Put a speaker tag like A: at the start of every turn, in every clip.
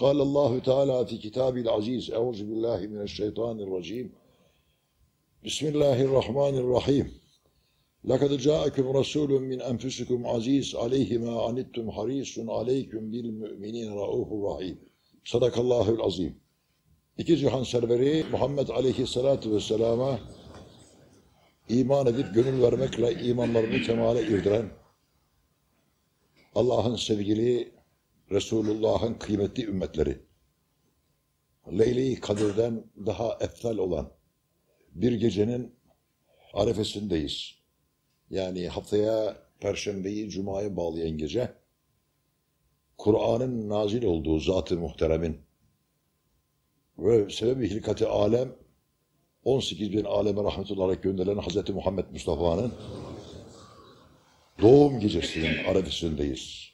A: قال الله تعالى في كتابه العزيز أعوذ بالله من الشيطان الرجيم بسم الله الرحمن الرحيم لقد جاءكم رسول من أنفسكم عزيز عليه ما عنتم حريص عليكم بالمؤمنين رؤوف رحيم صدق الله العظيم İki cihan serveri Muhammed Aleyhisselatü Vesselam'a iman edip gönül vermekle imanlarını kemale irdiren Allah'ın sevgili Resulullah'ın kıymetli ümmetleri Leyli Kadir'den daha eftal olan bir gecenin arefesindeyiz. Yani haftaya Perşembeyi Cuma'ya bağlayan gece Kur'an'ın nazil olduğu Zat-ı Muhterem'in ve sebebi hilkati alem 18 bin aleme rahmet olarak gönderilen Hz. Muhammed Mustafa'nın doğum gecesinin arefesindeyiz.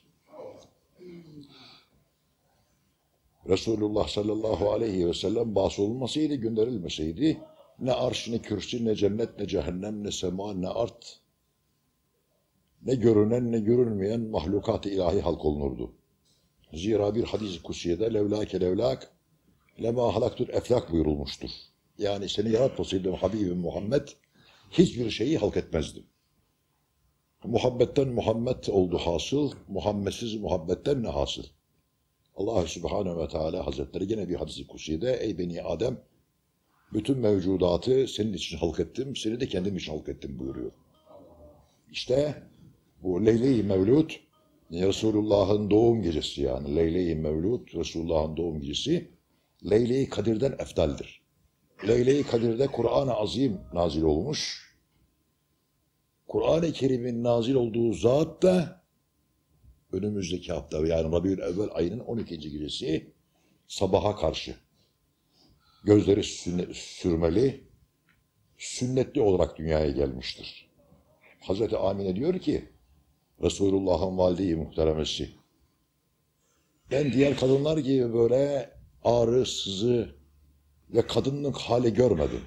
A: Resulullah sallallahu aleyhi ve sellem bahsolunmasaydı, gönderilmeseydi ne arş, ne kürsi, ne cennet, ne cehennem, ne sema, ne art, ne görünen, ne görünmeyen mahlukat-ı ilahi halk olunurdu. Zira bir hadis-i kutsiyede levlake levlak lema halaktur eflak buyurulmuştur. Yani seni yaratmasaydım Habibim Muhammed hiçbir şeyi halk etmezdi. Muhabbetten Muhammed oldu hasıl, Muhammedsiz muhabbetten ne hasıl? Allah Subhanahu ve Teala Hazretleri gene bir hadis-i kutsiyede ey beni Adem bütün mevcudatı senin için halk ettim, seni de kendim için halk ettim buyuruyor. İşte bu Leyle-i Mevlud Resulullah'ın doğum gecesi yani Leyle-i Mevlud Resulullah'ın doğum gecesi Leyle-i Kadir'den eftaldir. Leyle-i Kadir'de Kur'an-ı Azim nazil olmuş. Kur'an-ı Kerim'in nazil olduğu zat da önümüzdeki hafta yani Rabiül Evvel ayının 12. gecesi sabaha karşı gözleri sürmeli, sünnetli olarak dünyaya gelmiştir. Hazreti Amine diyor ki, Resulullah'ın valide-i muhteremesi, ben diğer kadınlar gibi böyle ağrı, sızı ve kadınlık hali görmedim.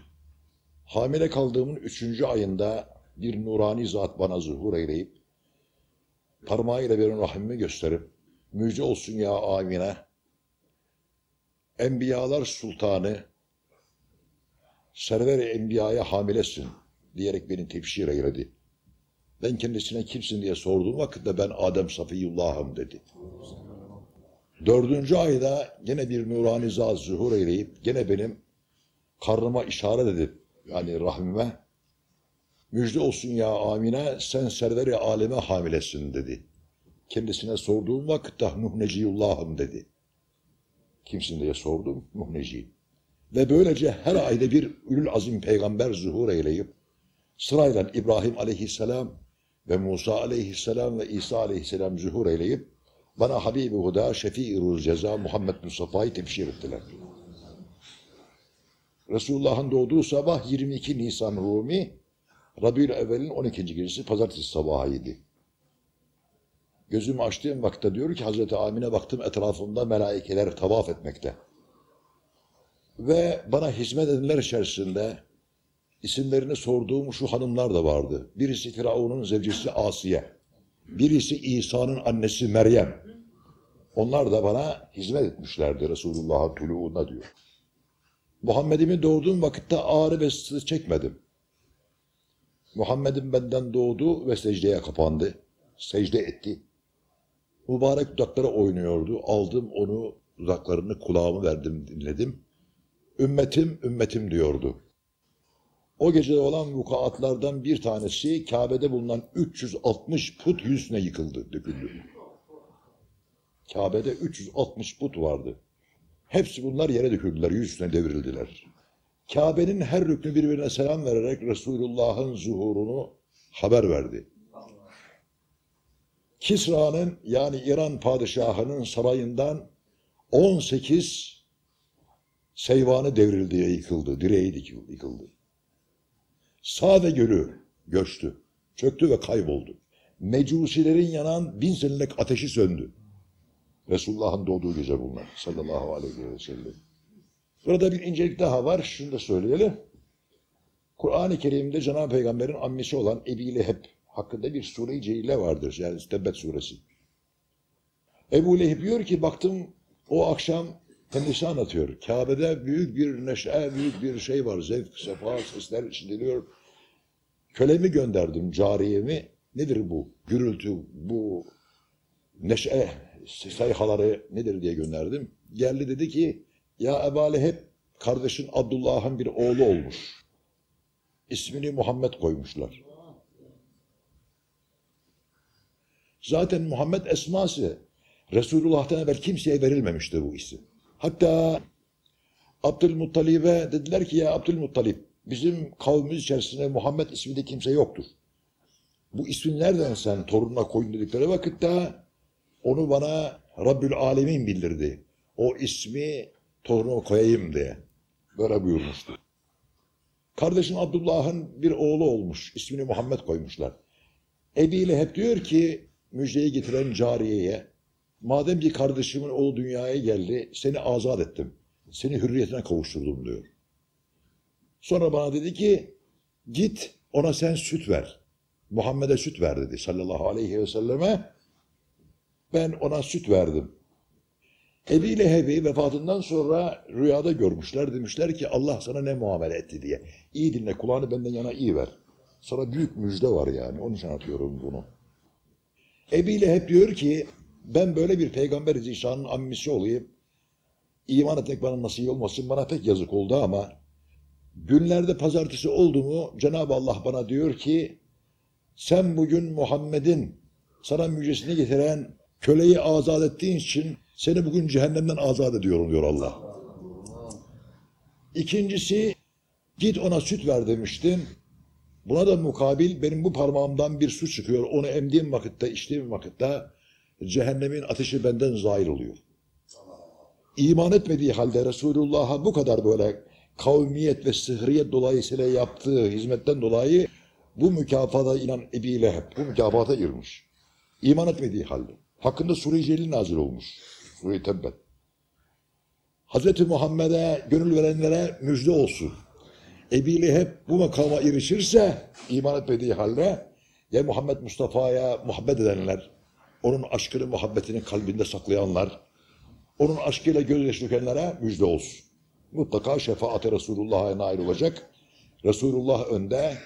A: Hamile kaldığımın üçüncü ayında bir nurani zat bana zuhur eyleyip, parmağıyla benim rahmimi gösterip, müjde olsun ya Amine, Enbiyalar sultanı, server-i enbiyaya hamilesin diyerek beni tebşir eyledi. Ben kendisine kimsin diye sorduğum vakitte ben Adem Safiyullah'ım dedi. Dördüncü ayda gene bir nurani zat zuhur eyleyip gene benim karnıma işaret edip yani rahmime müjde olsun ya Amine sen server-i aleme hamilesin dedi. Kendisine sorduğum vakitte Nuh Neciyullah'ım dedi. Kimsin diye sordum. Nuh Neci. Ve böylece her ayda bir ülül azim peygamber zuhur eyleyip sırayla İbrahim aleyhisselam ve Musa aleyhisselam ve İsa aleyhisselam zuhur eyleyip bana Habibi Huda Şefii Ruz Ceza Muhammed Mustafa'yı tebşir ettiler. Resulullah'ın doğduğu sabah 22 Nisan Rumi Rabiül Evvel'in 12. gecesi pazartesi sabahıydı. Gözümü açtığım vakitte diyor ki Hazreti Amine baktım etrafımda melaikeler tavaf etmekte. Ve bana hizmet edenler içerisinde isimlerini sorduğum şu hanımlar da vardı. Birisi Firavun'un zevcesi Asiye. Birisi İsa'nın annesi Meryem. Onlar da bana hizmet etmişlerdi Resulullah'ın tuluğuna diyor. Muhammed'imin doğduğum vakitte ağrı ve sızı çekmedim. Muhammed'im benden doğdu ve secdeye kapandı. Secde etti. Mübarek dudakları oynuyordu. Aldım onu, dudaklarını kulağımı verdim, dinledim. Ümmetim, ümmetim diyordu. O gece olan vukuatlardan bir tanesi Kabe'de bulunan 360 put yüzüne yıkıldı, döküldü. Kabe'de 360 put vardı. Hepsi bunlar yere döküldüler, yüzüne devrildiler. Kabe'nin her rüknü birbirine selam vererek Resulullah'ın zuhurunu haber verdi. Kisra'nın yani İran padişahının sarayından 18 seyvanı devrildi, yıkıldı, direği yıkıldı. Sağ ve gölü göçtü, çöktü ve kayboldu. Mecusilerin yanan bin senelik ateşi söndü. Resulullah'ın doğduğu gece bunlar sallallahu aleyhi ve sellem. Burada bir incelik daha var, şunu da söyleyelim. Kur'an-ı Kerim'de Cenab-ı Peygamber'in ammisi olan Ebi Leheb hakkında bir sure-i celile vardır. Yani Tebbet suresi. Ebu Leheb diyor ki baktım O akşam kendisi anlatıyor. Kabe'de büyük bir neşe, büyük bir şey var. Zevk, sefa, sesler içindeliyor. Kölemi gönderdim, cariyemi. Nedir bu? Gürültü, bu neşe, sayhaları nedir diye gönderdim. Geldi dedi ki, ya Ebu Leheb kardeşin Abdullah'ın bir oğlu olmuş. İsmini Muhammed koymuşlar. Zaten Muhammed esması Resulullah'tan evvel kimseye verilmemiştir bu isim. Hatta Abdülmuttalib'e dediler ki ya Abdülmuttalib bizim kavmimiz içerisinde Muhammed isminde kimse yoktur. Bu ismi nereden sen torununa koyun dedikleri vakitte onu bana Rabbül Alemin bildirdi. O ismi torunuma koyayım diye. Böyle buyurmuştu. Kardeşim Abdullah'ın bir oğlu olmuş. İsmini Muhammed koymuşlar. Ebi hep diyor ki müjdeyi getiren cariyeye madem ki kardeşimin oğlu dünyaya geldi seni azat ettim. Seni hürriyetine kavuşturdum diyor. Sonra bana dedi ki git ona sen süt ver. Muhammed'e süt ver dedi sallallahu aleyhi ve selleme. Ben ona süt verdim. Ebi Leheb'i vefatından sonra rüyada görmüşler. Demişler ki Allah sana ne muamele etti diye. İyi dinle kulağını benden yana iyi ver. Sana büyük müjde var yani. Onun için anlatıyorum bunu. Ebi Leheb diyor ki ben böyle bir peygamber zişanın ammisi olayım. İman etmek bana nasip olmasın. Bana pek yazık oldu ama günlerde pazartesi oldu mu Cenab-ı Allah bana diyor ki sen bugün Muhammed'in sana müjdesini getiren köleyi azat ettiğin için seni bugün cehennemden azat ediyorum diyor Allah. İkincisi git ona süt ver demiştim. Buna da mukabil benim bu parmağımdan bir su çıkıyor. Onu emdiğim vakitte, içtiğim vakitte cehennemin ateşi benden zahir oluyor. İman etmediği halde Resulullah'a bu kadar böyle kavmiyet ve sıhriyet dolayısıyla yaptığı hizmetten dolayı bu mükafata inan Ebi Leheb, bu mükafata girmiş. İman etmediği halde. Hakkında Sure-i Celil nazil olmuş. Sure-i Tebbet. Hazreti Muhammed'e gönül verenlere müjde olsun. Ebi Leheb bu makama erişirse iman etmediği halde ya Muhammed Mustafa'ya muhabbet edenler, onun aşkını, muhabbetini kalbinde saklayanlar, onun aşkıyla gözyaşı dökenlere müjde olsun. Mutlaka şefaate Resulullah'a nail olacak. Resulullah önde,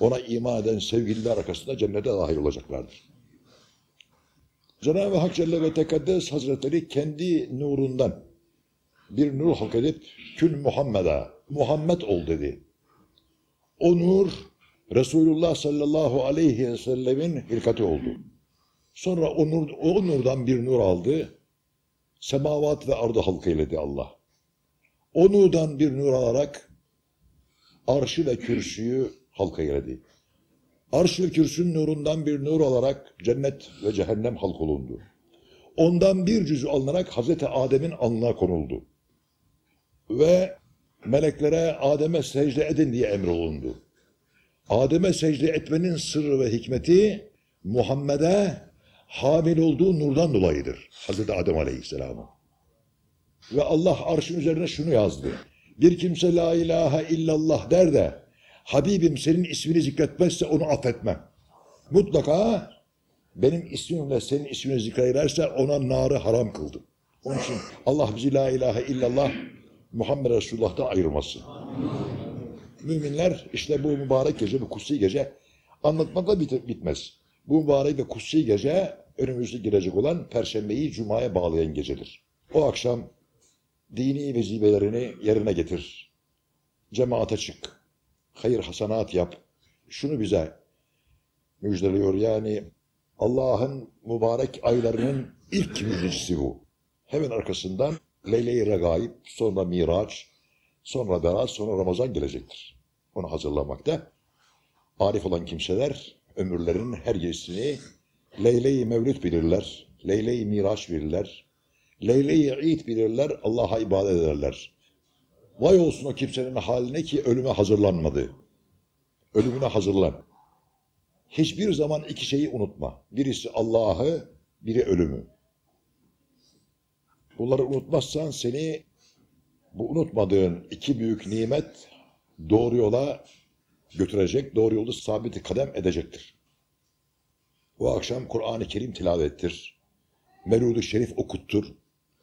A: ona iman eden sevgililer arkasında cennete dahil olacaklardır. Cenab-ı Hak Celle ve Tekaddes Hazretleri kendi nurundan bir nur halk edip kün Muhammed'a, Muhammed ol dedi. O nur Resulullah sallallahu aleyhi ve sellemin hilkati oldu. Sonra o, nur, o nurdan bir nur aldı. Semavat ve ardı halk eyledi Allah. O nurdan bir nur alarak arşı ve kürsüyü halka eyledi. Arş ve kürsünün nurundan bir nur alarak cennet ve cehennem halk olundu. Ondan bir cüzü alınarak Hazreti Adem'in alnına konuldu. Ve meleklere Adem'e secde edin diye emrolundu. Adem'e secde etmenin sırrı ve hikmeti Muhammed'e hamil olduğu nurdan dolayıdır. Hazreti Adem Aleyhisselam'ın. Ve Allah arşın üzerine şunu yazdı. Bir kimse la ilahe illallah der de Habibim senin ismini zikretmezse onu affetmem. Mutlaka benim ismimle senin ismini zikrederse ona narı haram kıldım. Onun için Allah bizi la ilahe illallah Muhammed Resulullah'tan ayırmasın. Müminler işte bu mübarek gece, bu kutsi gece anlatmakla bit bitmez. Bu mübarek ve kutsi gece önümüzde girecek olan Perşembeyi Cuma'ya bağlayan gecedir. O akşam dini vecibelerini yerine getir. Cemaate çık. Hayır hasanat yap. Şunu bize müjdeliyor yani Allah'ın mübarek aylarının ilk müjdecisi bu. Hemen arkasından Leyle-i Regaib, sonra Miraç, sonra Berat, sonra Ramazan gelecektir. Onu hazırlamakta. Arif olan kimseler ömürlerinin her gerisini Leyle-i Mevlüt bilirler, Leyle-i Miraç bilirler, Leyle-i bilirler, Allah'a ibadet ederler. Vay olsun o kimsenin haline ki ölüme hazırlanmadı. Ölümüne hazırlan. Hiçbir zaman iki şeyi unutma. Birisi Allah'ı, biri ölümü. Bunları unutmazsan seni bu unutmadığın iki büyük nimet doğru yola götürecek, doğru yolda sabit kadem edecektir. Bu akşam Kur'an-ı Kerim tilavettir. Melud-u Şerif okuttur.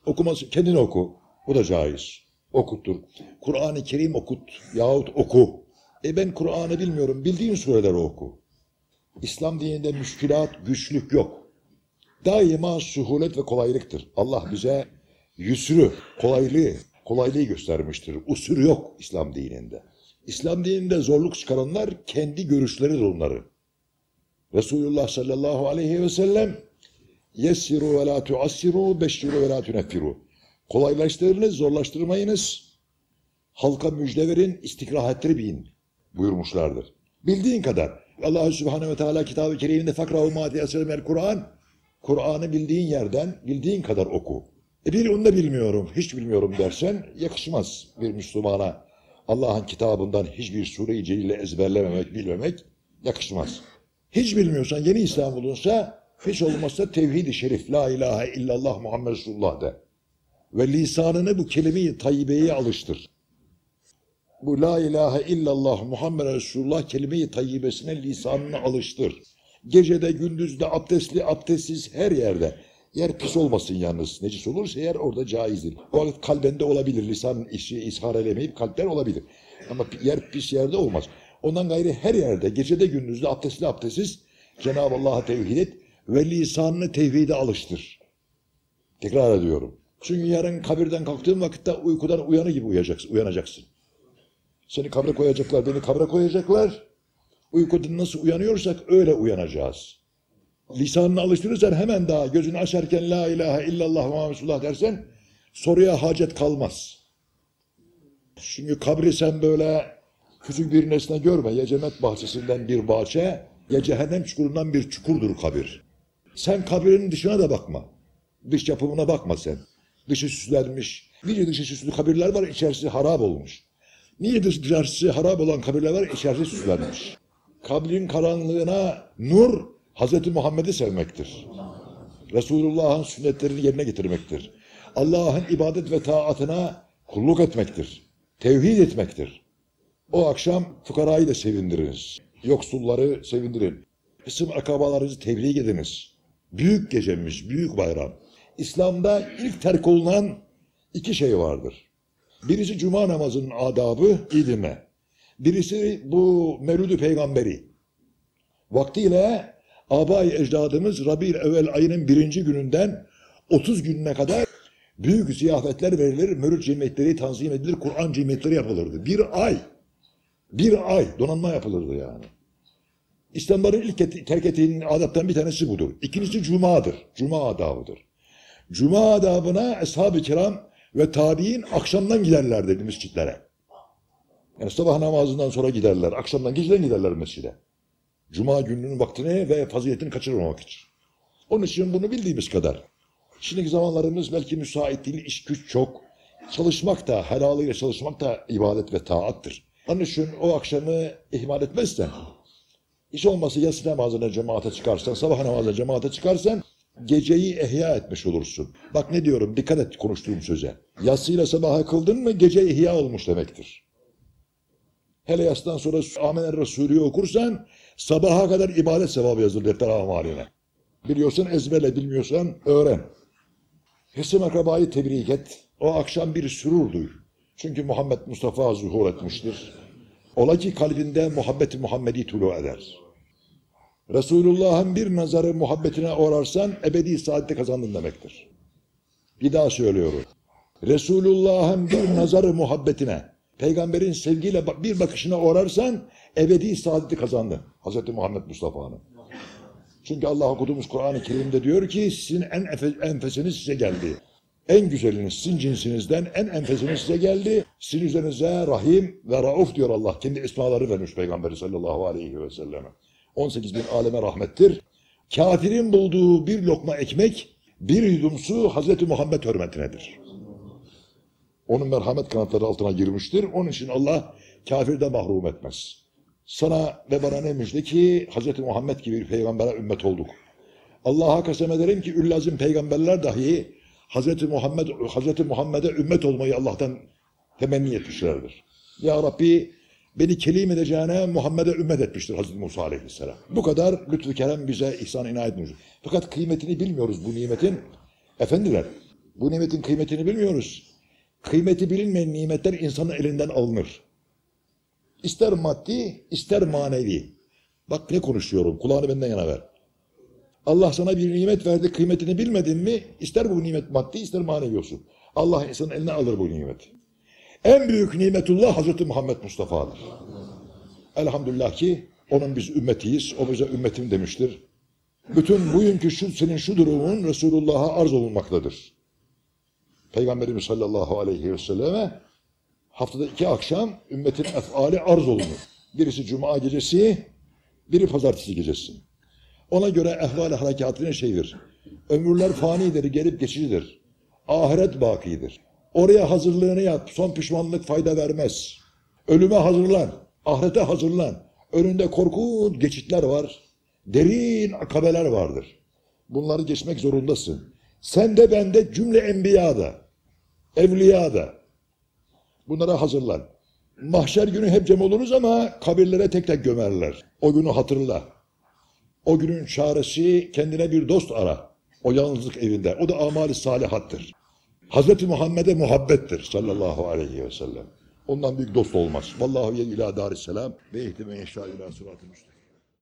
A: Okuması, kendini oku. Bu da caiz. Okuttur. Kur'an-ı Kerim okut yahut oku. E ben Kur'an'ı bilmiyorum. Bildiğin sureleri oku. İslam dininde müşkilat, güçlük yok. Daima suhulet ve kolaylıktır. Allah bize yüsrü, kolaylığı, kolaylığı göstermiştir. Usür yok İslam dininde. İslam dininde zorluk çıkaranlar kendi görüşleridir onları. Resulullah sallallahu aleyhi ve sellem yessiru ve la tuassiru beşşiru ve la tuneffiru. Kolaylaştırınız, zorlaştırmayınız. Halka müjde verin, istikrahatleri bilin buyurmuşlardır. Bildiğin kadar. Allah Subhanahu ve Teala kitabı keriminde fakrahu ma tiyasirmel Kur'an. Kur'an'ı bildiğin yerden bildiğin kadar oku. E bir onu da bilmiyorum, hiç bilmiyorum dersen yakışmaz bir Müslümana. Allah'ın kitabından hiçbir sure-i celile ezberlememek, bilmemek yakışmaz. Hiç bilmiyorsan yeni İslam olunsa hiç olmazsa tevhid-i şerif la ilahe illallah Muhammed Resulullah de. Ve lisanını bu kelime-i tayyibeye alıştır. Bu la ilahe illallah Muhammed Resulullah kelime-i tayyibesine lisanını alıştır. Gecede gündüzde abdestli abdestsiz her yerde. Yer pis olmasın yalnız. Necis olursa yer orada caizdir. O vakit kalbende olabilir. Lisan işi ishar elemeyip kalpten olabilir. Ama yer pis yerde olmaz. Ondan gayrı her yerde gecede gündüzde abdestli abdestsiz Cenab-ı Allah'a tevhid et ve lisanını tevhide alıştır. Tekrar ediyorum. Çünkü yarın kabirden kalktığın vakitte uykudan uyanı gibi uyanacaksın. uyanacaksın. Seni kabre koyacaklar, beni kabre koyacaklar. Uykudan nasıl uyanıyorsak öyle uyanacağız. Lisanını alıştırırsan hemen daha gözünü açarken la ilahe illallah Muhammed Resulullah dersen soruya hacet kalmaz. Çünkü kabri sen böyle küçük bir nesne görme. Ya cennet bahçesinden bir bahçe ya cehennem çukurundan bir çukurdur kabir. Sen kabirin dışına da bakma. Dış yapımına bakma sen. Dışı süslenmiş. Nice dışı süslü kabirler var içerisi harap olmuş. Niye dışarısı harap olan kabirler var içerisi süslenmiş. Kabrin karanlığına nur Hazreti Muhammed'i sevmektir. Resulullah'ın sünnetlerini yerine getirmektir. Allah'ın ibadet ve taatına kulluk etmektir. Tevhid etmektir. O akşam fukarayı da sevindiriniz. Yoksulları sevindirin. Kısım akrabalarınızı tebrik ediniz. Büyük gecemiz, büyük bayram. İslam'da ilk terk olunan iki şey vardır. Birisi cuma namazının adabı, iyi dinle. Birisi bu Mevlüd-ü Peygamberi. Vaktiyle abay ecdadımız Rabi'l evvel ayının birinci gününden 30 gününe kadar büyük ziyafetler verilir, mevlüt cemiyetleri tanzim edilir, Kur'an cemiyetleri yapılırdı. Bir ay, bir ay donanma yapılırdı yani. İslamların ilk terk ettiğinin adaptan bir tanesi budur. İkincisi cumadır, cuma adabıdır. Cuma adabına ashab-ı kiram ve tabi'in akşamdan giderler dedi mescitlere. Yani sabah namazından sonra giderler, akşamdan geceden giderler mescide. Cuma gününün vaktini ve faziletini kaçırmamak için. Onun için bunu bildiğimiz kadar. Şimdiki zamanlarımız belki müsait değil, iş güç çok. Çalışmak da, helalıyla çalışmak da ibadet ve taattır. Onun için o akşamı ihmal etmezsen, hiç olmazsa yatsı namazına cemaate çıkarsan, sabah namazına cemaate çıkarsan, geceyi ehya etmiş olursun. Bak ne diyorum, dikkat et konuştuğum söze. Yatsıyla sabaha kıldın mı gece ihya olmuş demektir. Hele yastan sonra Amener Resulü'yü okursan sabaha kadar ibadet sevabı yazılır defter amaline. Biliyorsan ezberle, bilmiyorsan öğren. Hısım akrabayı tebrik et. O akşam bir sürur duy. Çünkü Muhammed Mustafa zuhur etmiştir. Ola ki kalbinde muhabbeti Muhammedi tulu eder. Resulullah'ın bir nazarı muhabbetine uğrarsan ebedi saadete kazandın demektir. Bir daha söylüyorum. Resulullah'ın bir nazarı muhabbetine, peygamberin sevgiyle bir bakışına uğrarsan ebedi saadeti kazandın. Hz. Muhammed Mustafa'nın. Çünkü Allah okuduğumuz Kur'an-ı Kerim'de diyor ki sizin en enfesiniz size geldi. En güzeliniz sizin cinsinizden en enfesiniz size geldi. Sizin üzerinize Rahim ve Rauf diyor Allah. Kendi ismaları vermiş Peygamberi sallallahu aleyhi ve selleme. 18 bin aleme rahmettir. Kafirin bulduğu bir lokma ekmek, bir yudum su Hazreti Muhammed hürmetinedir. Onun merhamet kanatları altına girmiştir. Onun için Allah kafirden mahrum etmez. Sana ve bana ne müjde ki Hz. Muhammed gibi bir peygambere ümmet olduk. Allah'a kasem ederim ki üllazim peygamberler dahi Hz. Muhammed Hz. Muhammed'e ümmet olmayı Allah'tan temenni etmişlerdir. Ya Rabbi beni kelim edeceğine Muhammed'e ümmet etmiştir Hz. Musa Aleyhisselam. Bu kadar lütfü kerem bize ihsan inayet etmiş. Fakat kıymetini bilmiyoruz bu nimetin. Efendiler, Bu nimetin kıymetini bilmiyoruz. Kıymeti bilinmeyen nimetler insanın elinden alınır. İster maddi, ister manevi. Bak ne konuşuyorum, kulağını benden yana ver. Allah sana bir nimet verdi, kıymetini bilmedin mi, ister bu nimet maddi, ister manevi olsun. Allah insanın eline alır bu nimeti. En büyük nimetullah Hazreti Muhammed Mustafa'dır. Elhamdülillah ki onun biz ümmetiyiz, o bize ümmetim demiştir. Bütün bugünkü şu, senin şu durumun Resulullah'a arz olunmaktadır. Peygamberimiz sallallahu aleyhi ve selleme haftada iki akşam ümmetin efali arz olunur. Birisi cuma gecesi, biri pazartesi gecesi. Ona göre ehval harekatının şeydir. Ömürler fanidir, gelip geçicidir. Ahiret bakidir. Oraya hazırlığını yap, son pişmanlık fayda vermez. Ölüme hazırlan, ahirete hazırlan. Önünde korkunç geçitler var. Derin akabeler vardır. Bunları geçmek zorundasın. Sen de ben de cümle enbiya da, evliya da. Bunlara hazırlan. Mahşer günü hep cem oluruz ama kabirlere tek tek gömerler. O günü hatırla. O günün çaresi kendine bir dost ara. O yalnızlık evinde. O da amali salihattır. Hazreti Muhammed'e muhabbettir sallallahu aleyhi ve sellem. Ondan büyük dost olmaz. Vallahu ye ila darisselam ve ihtime inşa ila sıratı.